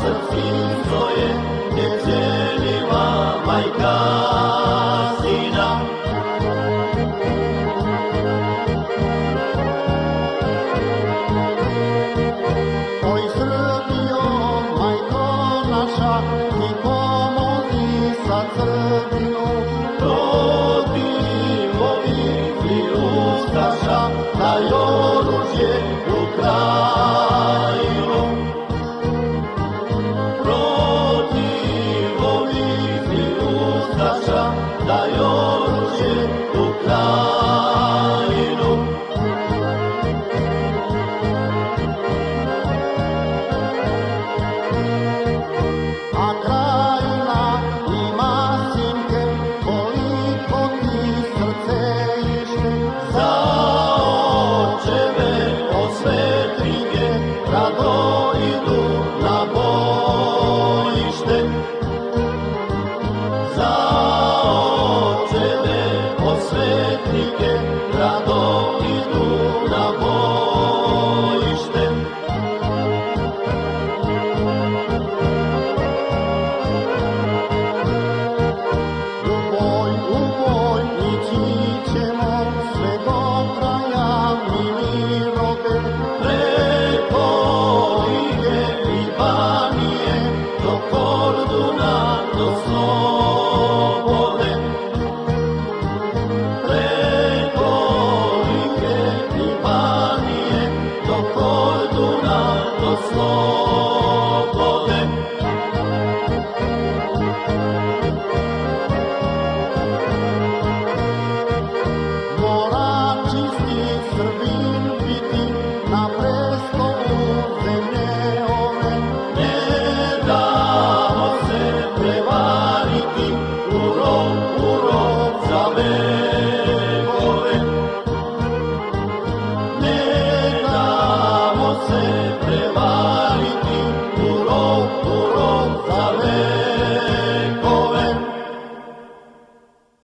srcim svoje, gdje zeliva majka. Bogiem ukradł. you.